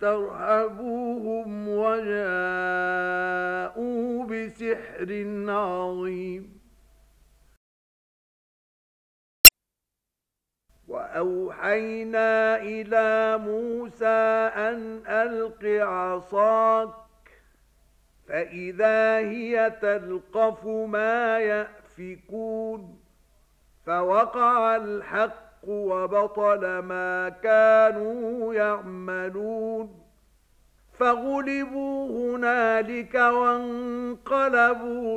فاسترهبوهم وجاءوا بسحر عظيم. وأوحينا إلى موسى أن ألق عصاك فإذا هي تلقف ما يأفكون. فوقع الحق الحق وبطل ما كانوا يعملون فغلبوا هنالك وانقلبوا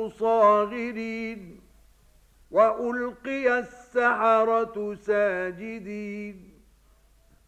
صاغرين وألقي السحرة ساجدين